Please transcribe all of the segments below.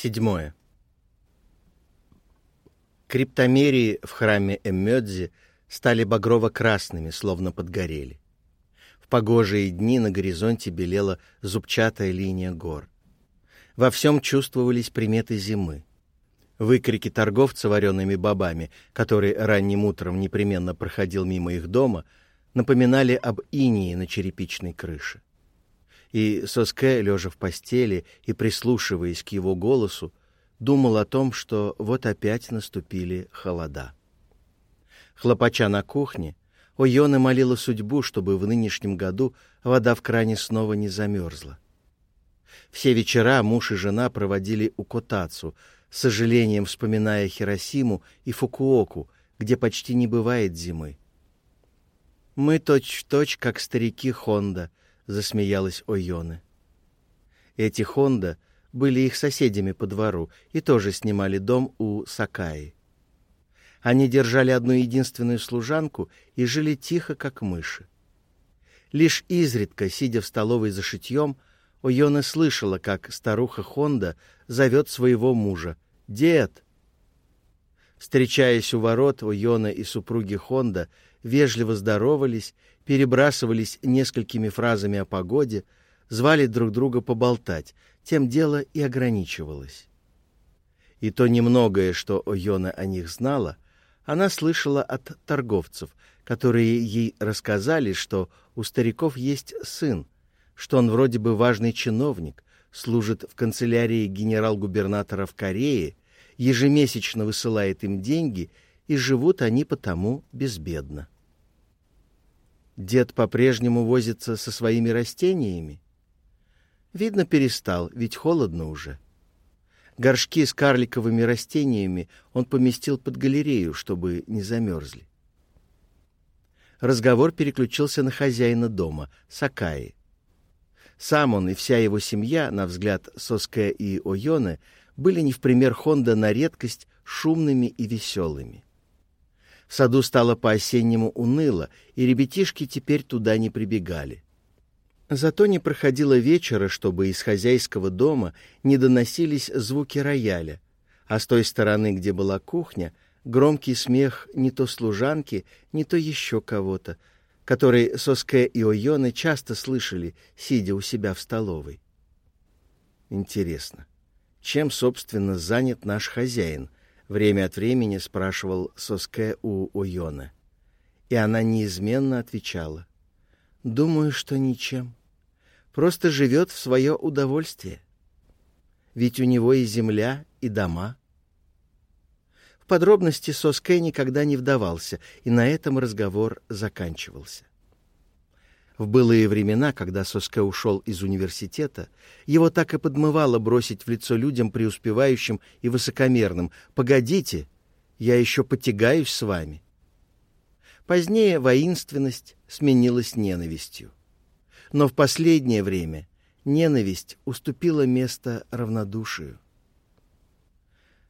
Седьмое. Криптомерии в храме Эммёдзи стали багрово-красными, словно подгорели. В погожие дни на горизонте белела зубчатая линия гор. Во всем чувствовались приметы зимы. Выкрики торговца вареными бобами, который ранним утром непременно проходил мимо их дома, напоминали об инии на черепичной крыше. И Соске, лежа в постели и прислушиваясь к его голосу, думал о том, что вот опять наступили холода. Хлопача на кухне, Ойона молила судьбу, чтобы в нынешнем году вода в кране снова не замерзла. Все вечера муж и жена проводили у Котацу, с сожалением вспоминая Хиросиму и Фукуоку, где почти не бывает зимы. «Мы точь-в-точь, -точь, как старики Хонда», — засмеялась Ойоне. Эти Хонда были их соседями по двору и тоже снимали дом у Сакаи. Они держали одну единственную служанку и жили тихо, как мыши. Лишь изредка, сидя в столовой за шитьем, Ойона слышала, как старуха Хонда зовет своего мужа «Дед!». Встречаясь у ворот, Ойона и супруги Хонда вежливо здоровались, перебрасывались несколькими фразами о погоде, звали друг друга поболтать, тем дело и ограничивалось. И то немногое, что Ойона о них знала, она слышала от торговцев, которые ей рассказали, что у стариков есть сын, что он вроде бы важный чиновник, служит в канцелярии генерал-губернатора в Корее, ежемесячно высылает им деньги, и живут они потому безбедно. Дед по-прежнему возится со своими растениями. Видно, перестал, ведь холодно уже. Горшки с карликовыми растениями он поместил под галерею, чтобы не замерзли. Разговор переключился на хозяина дома, Сакаи. Сам он и вся его семья, на взгляд Соске и Ойоне, были не в пример Хонда на редкость шумными и веселыми. В саду стало по-осеннему уныло, и ребятишки теперь туда не прибегали. Зато не проходило вечера, чтобы из хозяйского дома не доносились звуки рояля, а с той стороны, где была кухня, громкий смех не то служанки, не то еще кого-то, который Соске и Ойоны часто слышали, сидя у себя в столовой. Интересно, чем, собственно, занят наш хозяин? Время от времени спрашивал Соске у Ойоны. И она неизменно отвечала. Думаю, что ничем просто живет в свое удовольствие. Ведь у него и земля, и дома. В подробности Соске никогда не вдавался, и на этом разговор заканчивался. В былые времена, когда Соске ушел из университета, его так и подмывало бросить в лицо людям преуспевающим и высокомерным «Погодите, я еще потягаюсь с вами». Позднее воинственность сменилась ненавистью но в последнее время ненависть уступила место равнодушию.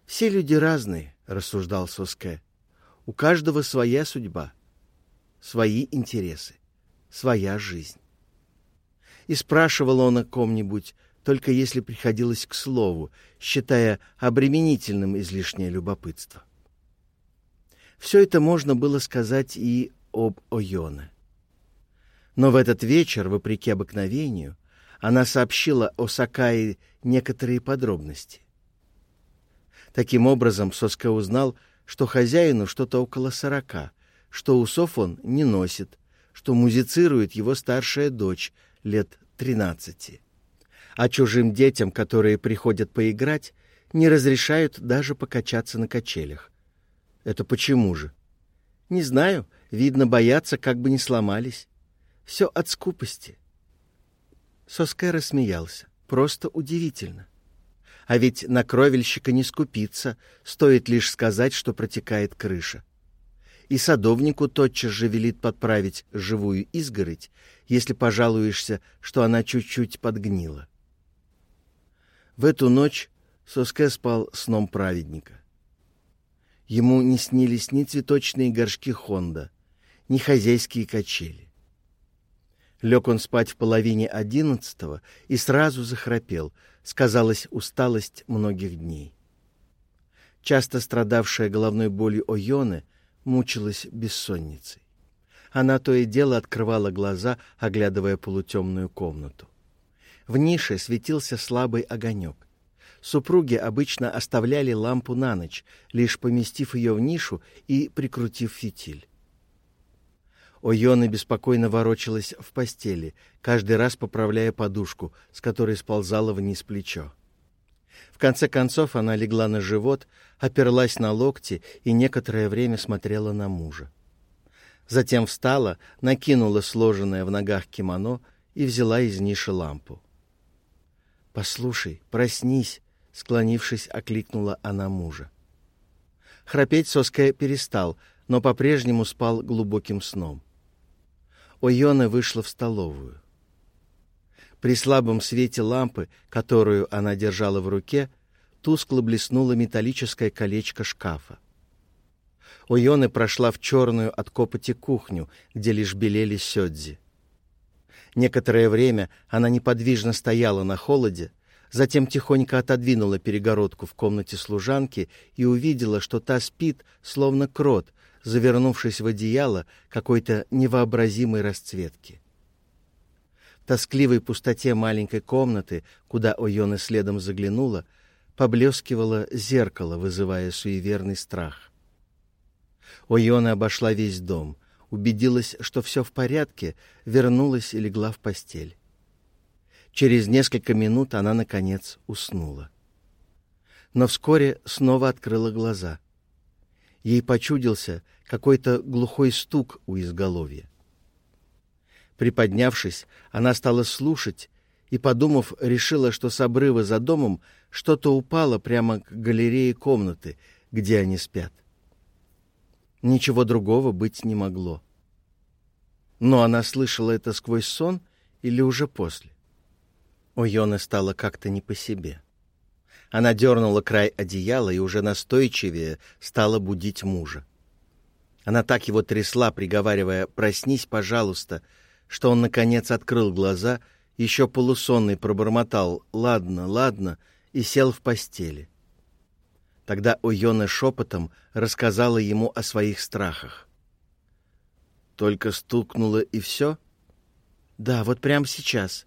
«Все люди разные», — рассуждал Соске. «У каждого своя судьба, свои интересы, своя жизнь». И спрашивал он о ком-нибудь, только если приходилось к слову, считая обременительным излишнее любопытство. Все это можно было сказать и об Ойоне. Но в этот вечер, вопреки обыкновению, она сообщила о Сакае некоторые подробности. Таким образом, Соска узнал, что хозяину что-то около сорока, что усов он не носит, что музицирует его старшая дочь лет тринадцати. А чужим детям, которые приходят поиграть, не разрешают даже покачаться на качелях. Это почему же? Не знаю, видно, боятся, как бы не сломались. Все от скупости. Соске рассмеялся. Просто удивительно. А ведь на кровельщика не скупиться, стоит лишь сказать, что протекает крыша. И садовнику тотчас же велит подправить живую изгородь, если пожалуешься, что она чуть-чуть подгнила. В эту ночь Соске спал сном праведника. Ему не снились ни цветочные горшки Хонда, ни хозяйские качели. Лег он спать в половине одиннадцатого и сразу захрапел, сказалась усталость многих дней. Часто страдавшая головной болью Ойоне мучилась бессонницей. Она то и дело открывала глаза, оглядывая полутемную комнату. В нише светился слабый огонек. Супруги обычно оставляли лампу на ночь, лишь поместив ее в нишу и прикрутив фитиль. Ойона беспокойно ворочалась в постели, каждый раз поправляя подушку, с которой сползала вниз плечо. В конце концов она легла на живот, оперлась на локти и некоторое время смотрела на мужа. Затем встала, накинула сложенное в ногах кимоно и взяла из ниши лампу. «Послушай, проснись!» — склонившись, окликнула она мужа. Храпеть Соская перестал, но по-прежнему спал глубоким сном. Ойона вышла в столовую. При слабом свете лампы, которую она держала в руке, тускло блеснуло металлическое колечко шкафа. Ойоне прошла в черную от копоти кухню, где лишь белели сёдзи. Некоторое время она неподвижно стояла на холоде, затем тихонько отодвинула перегородку в комнате служанки и увидела, что та спит, словно крот, завернувшись в одеяло какой-то невообразимой расцветки. Тоскливой пустоте маленькой комнаты, куда Ойона следом заглянула, поблескивало зеркало, вызывая суеверный страх. Ойона обошла весь дом, убедилась, что все в порядке, вернулась и легла в постель. Через несколько минут она, наконец, уснула. Но вскоре снова открыла глаза. Ей почудился какой-то глухой стук у изголовья. Приподнявшись, она стала слушать и, подумав, решила, что с обрыва за домом что-то упало прямо к галерее комнаты, где они спят. Ничего другого быть не могло. Но она слышала это сквозь сон или уже после? У Йоны стало как-то не по себе. Она дернула край одеяла и уже настойчивее стала будить мужа. Она так его трясла, приговаривая «проснись, пожалуйста», что он, наконец, открыл глаза, еще полусонный пробормотал «ладно, ладно» и сел в постели. Тогда Ойона шепотом рассказала ему о своих страхах. «Только стукнуло и все?» «Да, вот прямо сейчас».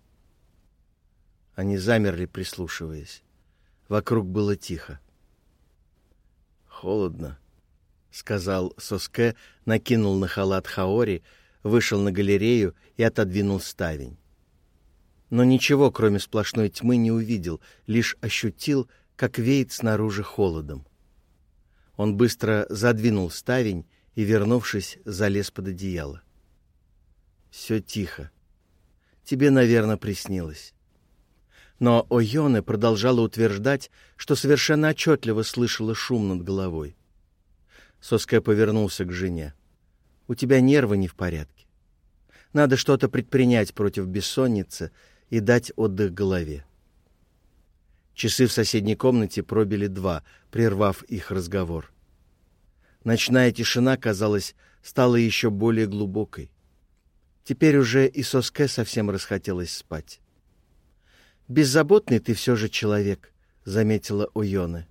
Они замерли, прислушиваясь. Вокруг было тихо. «Холодно», — сказал Соске, накинул на халат Хаори, вышел на галерею и отодвинул ставень. Но ничего, кроме сплошной тьмы, не увидел, лишь ощутил, как веет снаружи холодом. Он быстро задвинул ставень и, вернувшись, залез под одеяло. Все тихо. Тебе, наверное, приснилось. Но Ойоне продолжала утверждать, что совершенно отчетливо слышала шум над головой. Соская повернулся к жене. «У тебя нервы не в порядке. Надо что-то предпринять против бессонницы и дать отдых голове. Часы в соседней комнате пробили два, прервав их разговор. Ночная тишина, казалось, стала еще более глубокой. Теперь уже и Соске совсем расхотелось спать. «Беззаботный ты все же человек», — заметила Уйона.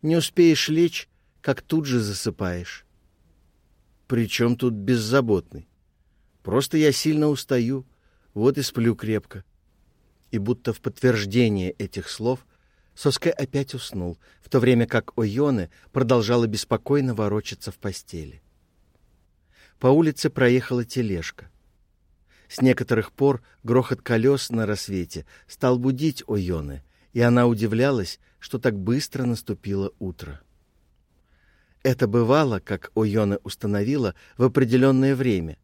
«Не успеешь лечь, как тут же засыпаешь». «При чем тут беззаботный? Просто я сильно устаю, вот и сплю крепко и будто в подтверждение этих слов Соске опять уснул, в то время как Ойоне продолжала беспокойно ворочаться в постели. По улице проехала тележка. С некоторых пор грохот колес на рассвете стал будить Ойоне, и она удивлялась, что так быстро наступило утро. Это бывало, как Ойоне установила, в определенное время,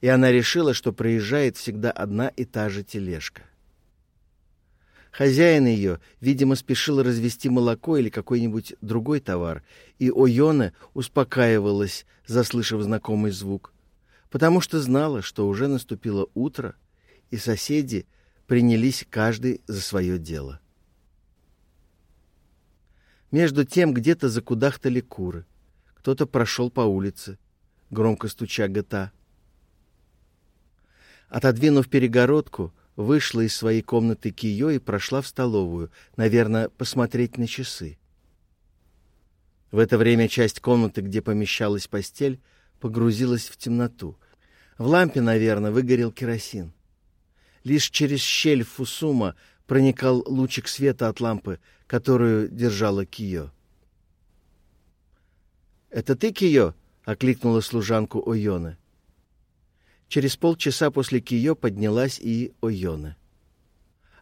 и она решила, что проезжает всегда одна и та же тележка — Хозяин ее, видимо, спешил развести молоко или какой-нибудь другой товар, и Ойона успокаивалась, заслышав знакомый звук, потому что знала, что уже наступило утро, и соседи принялись каждый за свое дело. Между тем где-то закудахтали куры. Кто-то прошел по улице, громко стуча гта. Отодвинув перегородку, вышла из своей комнаты Кио и прошла в столовую, наверное, посмотреть на часы. В это время часть комнаты, где помещалась постель, погрузилась в темноту. В лампе, наверное, выгорел керосин. Лишь через щель Фусума проникал лучик света от лампы, которую держала Кио. «Это ты, Кио?» — окликнула служанку Ойоне. Через полчаса после Кио поднялась и Ойоне.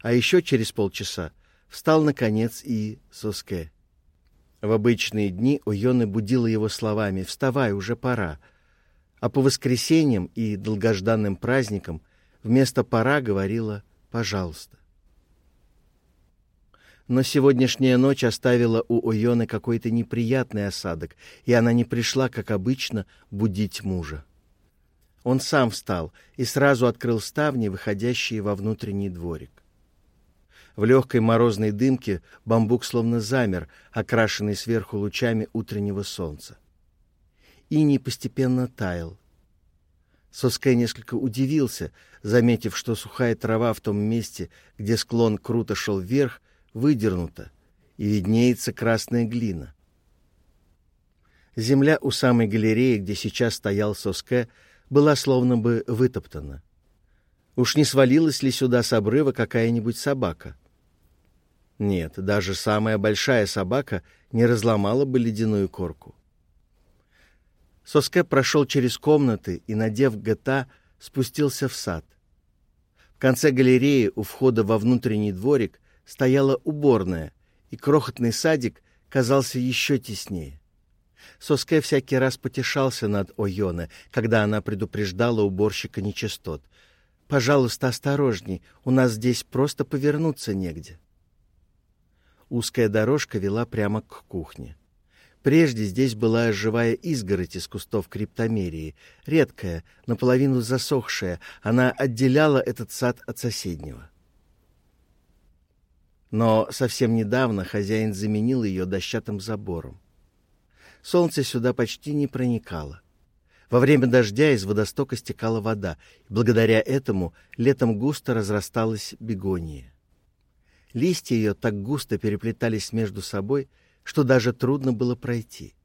А еще через полчаса встал, наконец, и Соске. В обычные дни Ойоне будила его словами «Вставай, уже пора», а по воскресеньям и долгожданным праздникам вместо «пора» говорила «пожалуйста». Но сегодняшняя ночь оставила у Ойоны какой-то неприятный осадок, и она не пришла, как обычно, будить мужа. Он сам встал и сразу открыл ставни, выходящие во внутренний дворик. В легкой морозной дымке бамбук словно замер, окрашенный сверху лучами утреннего солнца. Иней постепенно таял. Соске несколько удивился, заметив, что сухая трава в том месте, где склон круто шел вверх, выдернута, и виднеется красная глина. Земля у самой галереи, где сейчас стоял Соске, была словно бы вытоптана. Уж не свалилась ли сюда с обрыва какая-нибудь собака? Нет, даже самая большая собака не разломала бы ледяную корку. Соске прошел через комнаты и, надев ГТА, спустился в сад. В конце галереи у входа во внутренний дворик стояла уборная, и крохотный садик казался еще теснее. Соске всякий раз потешался над Ойоне, когда она предупреждала уборщика нечистот. «Пожалуйста, осторожней, у нас здесь просто повернуться негде». Узкая дорожка вела прямо к кухне. Прежде здесь была живая изгородь из кустов криптомерии, редкая, наполовину засохшая, она отделяла этот сад от соседнего. Но совсем недавно хозяин заменил ее дощатым забором. Солнце сюда почти не проникало. Во время дождя из водостока стекала вода, и благодаря этому летом густо разрасталась бегония. Листья ее так густо переплетались между собой, что даже трудно было пройти.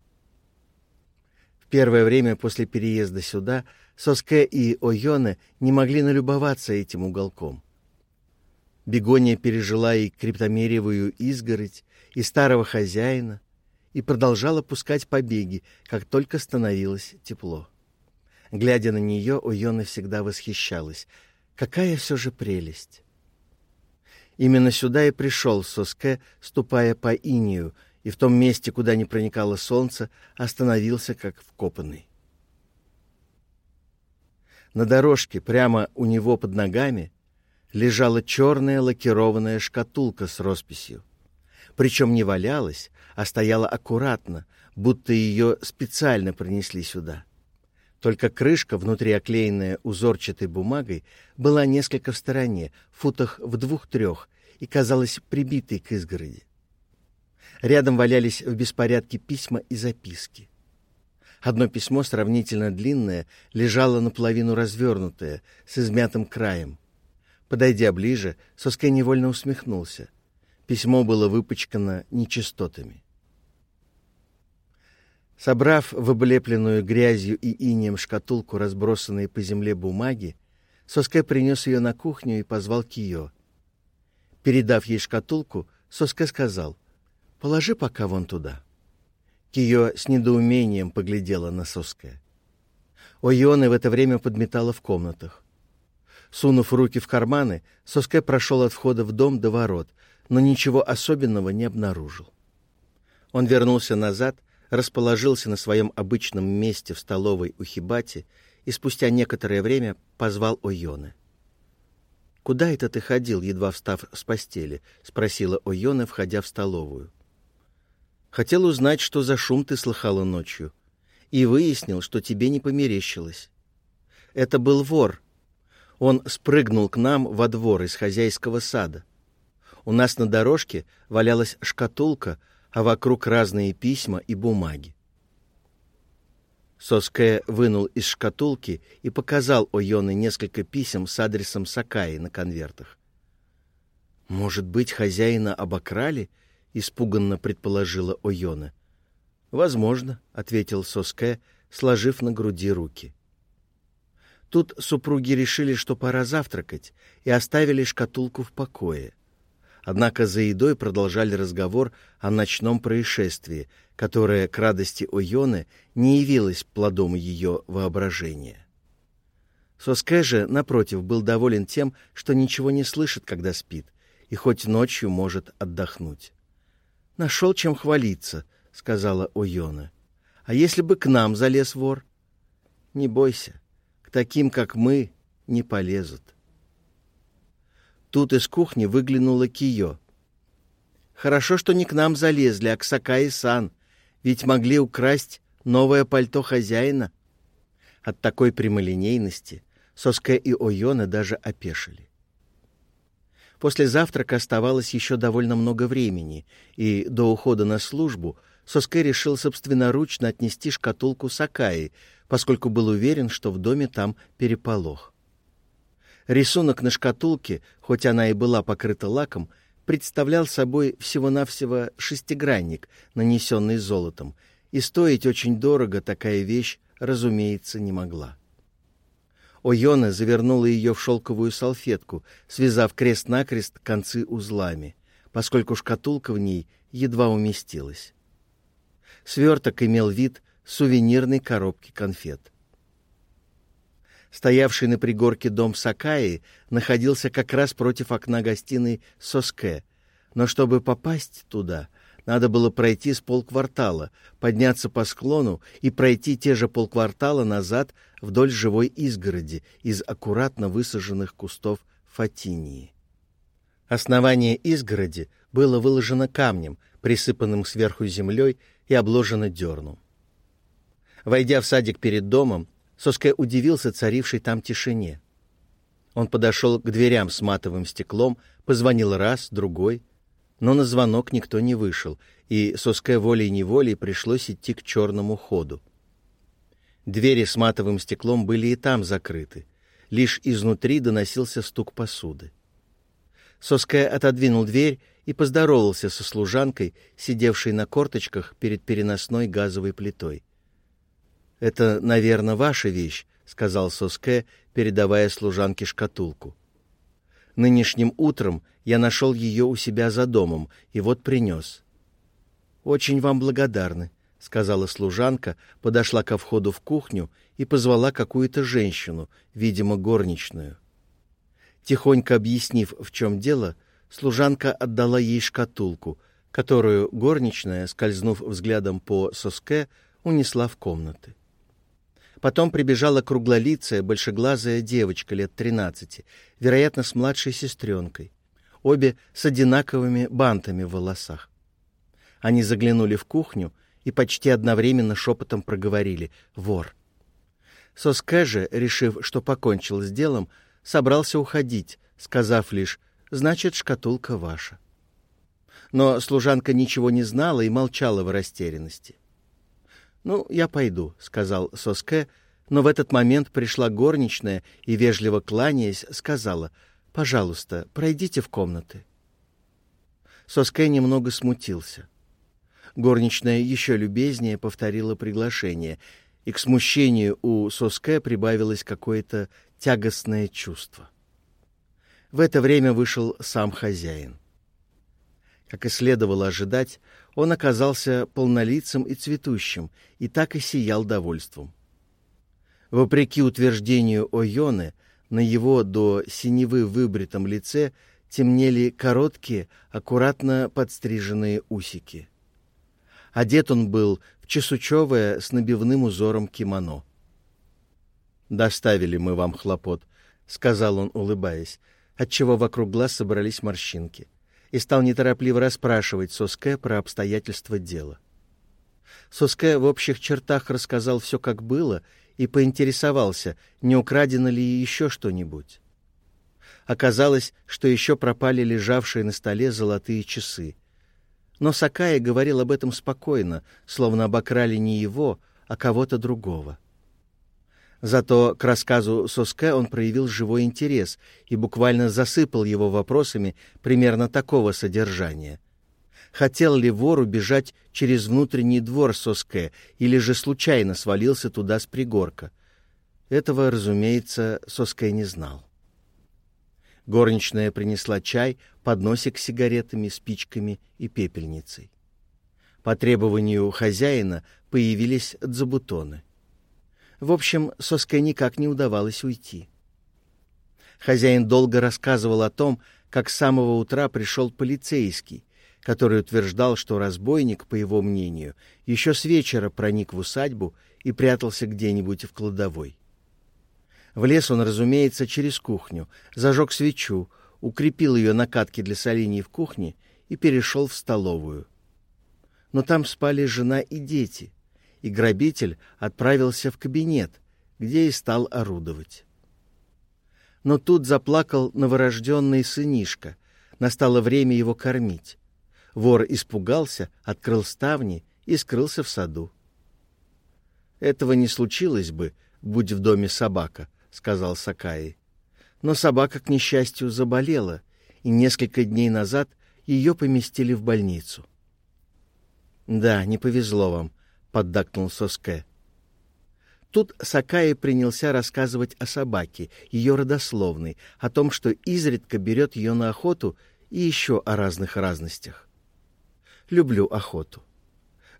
В первое время после переезда сюда Соске и Ойоне не могли налюбоваться этим уголком — Бегония пережила и криптомериевую изгородь, и старого хозяина, и продолжала пускать побеги, как только становилось тепло. Глядя на нее, Ойона всегда восхищалась. Какая все же прелесть! Именно сюда и пришел Соске, ступая по инию, и в том месте, куда не проникало солнце, остановился как вкопанный. На дорожке, прямо у него под ногами, лежала черная лакированная шкатулка с росписью. Причем не валялась, а стояла аккуратно, будто ее специально принесли сюда. Только крышка, внутри оклеенная узорчатой бумагой, была несколько в стороне, футах в двух-трех, и казалась прибитой к изгороди. Рядом валялись в беспорядке письма и записки. Одно письмо, сравнительно длинное, лежало наполовину развернутое, с измятым краем. Подойдя ближе, Соске невольно усмехнулся. Письмо было выпачкано нечистотами. Собрав в облепленную грязью и инием шкатулку, разбросанные по земле бумаги, Соске принес ее на кухню и позвал Кио. Передав ей шкатулку, Соске сказал, «Положи пока вон туда». Кио с недоумением поглядела на Соске. Ойоне в это время подметала в комнатах. Сунув руки в карманы, Соске прошел от входа в дом до ворот, но ничего особенного не обнаружил. Он вернулся назад, расположился на своем обычном месте в столовой у Хибати и спустя некоторое время позвал Ойоне. «Куда это ты ходил, едва встав с постели?» — спросила Ойоне, входя в столовую. «Хотел узнать, что за шум ты слыхала ночью, и выяснил, что тебе не померещилось. Это был вор, он спрыгнул к нам во двор из хозяйского сада. У нас на дорожке валялась шкатулка, а вокруг разные письма и бумаги. Соске вынул из шкатулки и показал Ойоне несколько писем с адресом Сакаи на конвертах. «Может быть, хозяина обокрали?» — испуганно предположила Ойона. «Возможно», — ответил Соске, сложив на груди руки. Тут супруги решили, что пора завтракать, и оставили шкатулку в покое. Однако за едой продолжали разговор о ночном происшествии, которое, к радости Ойоны, не явилось плодом ее воображения. Соске же, напротив, был доволен тем, что ничего не слышит, когда спит, и хоть ночью может отдохнуть. «Нашел чем хвалиться», — сказала Ойона. «А если бы к нам залез вор?» «Не бойся, таким, как мы, не полезут». Тут из кухни выглянула Кио. «Хорошо, что не к нам залезли, а к Сакаи-сан, ведь могли украсть новое пальто хозяина». От такой прямолинейности Соске и Ойона даже опешили. После завтрака оставалось еще довольно много времени, и до ухода на службу Соске решил собственноручно отнести шкатулку Сакаи, поскольку был уверен, что в доме там переполох. Рисунок на шкатулке, хоть она и была покрыта лаком, представлял собой всего-навсего шестигранник, нанесенный золотом, и стоить очень дорого такая вещь, разумеется, не могла. Ойона завернула ее в шелковую салфетку, связав крест-накрест концы узлами, поскольку шкатулка в ней едва уместилась. Сверток имел вид сувенирной коробки конфет. Стоявший на пригорке дом Сакаи находился как раз против окна гостиной Соске, но чтобы попасть туда, надо было пройти с полквартала, подняться по склону и пройти те же полквартала назад вдоль живой изгороди из аккуратно высаженных кустов фатинии. Основание изгороди было выложено камнем, присыпанным сверху землей и обложено дерном. Войдя в садик перед домом, Соске удивился царившей там тишине. Он подошел к дверям с матовым стеклом, позвонил раз, другой, но на звонок никто не вышел, и Соске волей-неволей пришлось идти к черному ходу. Двери с матовым стеклом были и там закрыты. Лишь изнутри доносился стук посуды. Соске отодвинул дверь и поздоровался со служанкой, сидевшей на корточках перед переносной газовой плитой. «Это, наверное, ваша вещь», — сказал Соске, передавая служанке шкатулку. «Нынешним утром я нашел ее у себя за домом и вот принес». «Очень вам благодарны», — сказала служанка, подошла ко входу в кухню и позвала какую-то женщину, видимо, горничную. Тихонько объяснив, в чем дело, служанка отдала ей шкатулку, которую горничная, скользнув взглядом по соске, унесла в комнаты. Потом прибежала круглолицая, большеглазая девочка лет тринадцати, вероятно, с младшей сестренкой, обе с одинаковыми бантами в волосах. Они заглянули в кухню и почти одновременно шепотом проговорили «Вор». Соске же, решив, что покончил с делом, собрался уходить, сказав лишь «Значит, шкатулка ваша». Но служанка ничего не знала и молчала в растерянности. «Ну, я пойду», — сказал Соске, но в этот момент пришла горничная и, вежливо кланяясь, сказала, «Пожалуйста, пройдите в комнаты». Соске немного смутился. Горничная еще любезнее повторила приглашение, и к смущению у Соске прибавилось какое-то тягостное чувство. В это время вышел сам хозяин. Как и следовало ожидать, он оказался полнолицым и цветущим, и так и сиял довольством. Вопреки утверждению Ойоны, на его до синевы выбритом лице темнели короткие, аккуратно подстриженные усики. Одет он был в чесучевое с набивным узором кимоно. «Доставили мы вам хлопот», — сказал он, улыбаясь, отчего вокруг глаз собрались морщинки — и стал неторопливо расспрашивать Соске про обстоятельства дела. Соске в общих чертах рассказал все, как было, и поинтересовался, не украдено ли еще что-нибудь. Оказалось, что еще пропали лежавшие на столе золотые часы. Но Сакая говорил об этом спокойно, словно обокрали не его, а кого-то другого. Зато к рассказу Соске он проявил живой интерес и буквально засыпал его вопросами примерно такого содержания. Хотел ли вор убежать через внутренний двор Соске или же случайно свалился туда с пригорка? Этого, разумеется, Соске не знал. Горничная принесла чай, подносик с сигаретами, спичками и пепельницей. По требованию хозяина появились дзабутоны. В общем, Соске никак не удавалось уйти. Хозяин долго рассказывал о том, как с самого утра пришел полицейский, который утверждал, что разбойник, по его мнению, еще с вечера проник в усадьбу и прятался где-нибудь в кладовой. Влез он, разумеется, через кухню, зажег свечу, укрепил ее на катке для солений в кухне и перешел в столовую. Но там спали жена и дети — и грабитель отправился в кабинет, где и стал орудовать. Но тут заплакал новорожденный сынишка. Настало время его кормить. Вор испугался, открыл ставни и скрылся в саду. «Этого не случилось бы, будь в доме собака», — сказал Сакаи. Но собака, к несчастью, заболела, и несколько дней назад ее поместили в больницу. «Да, не повезло вам», — поддакнул Соске. Тут Сакаи принялся рассказывать о собаке, ее родословной, о том, что изредка берет ее на охоту и еще о разных разностях. Люблю охоту.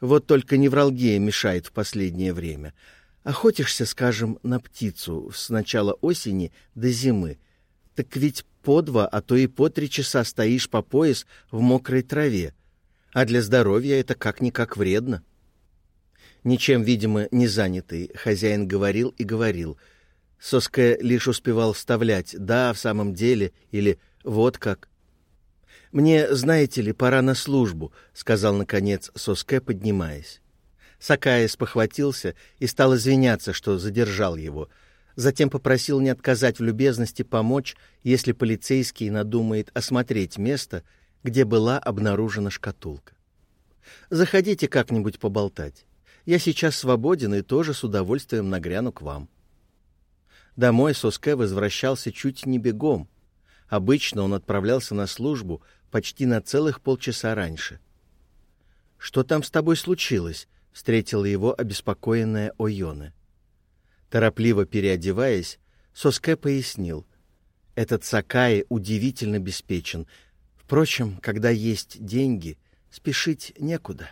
Вот только невралгия мешает в последнее время. Охотишься, скажем, на птицу с начала осени до зимы, так ведь по два, а то и по три часа стоишь по пояс в мокрой траве, а для здоровья это как-никак вредно. Ничем, видимо, не занятый, хозяин говорил и говорил. Соске лишь успевал вставлять «да, в самом деле» или «вот как». «Мне, знаете ли, пора на службу», — сказал, наконец, Соске, поднимаясь. Сакаес похватился и стал извиняться, что задержал его. Затем попросил не отказать в любезности помочь, если полицейский надумает осмотреть место, где была обнаружена шкатулка. «Заходите как-нибудь поболтать. Я сейчас свободен и тоже с удовольствием нагряну к вам. Домой Соске возвращался чуть не бегом. Обычно он отправлялся на службу почти на целых полчаса раньше. «Что там с тобой случилось?» — встретила его обеспокоенная Ойоне. Торопливо переодеваясь, Соске пояснил. «Этот Сакаи удивительно беспечен. Впрочем, когда есть деньги, спешить некуда».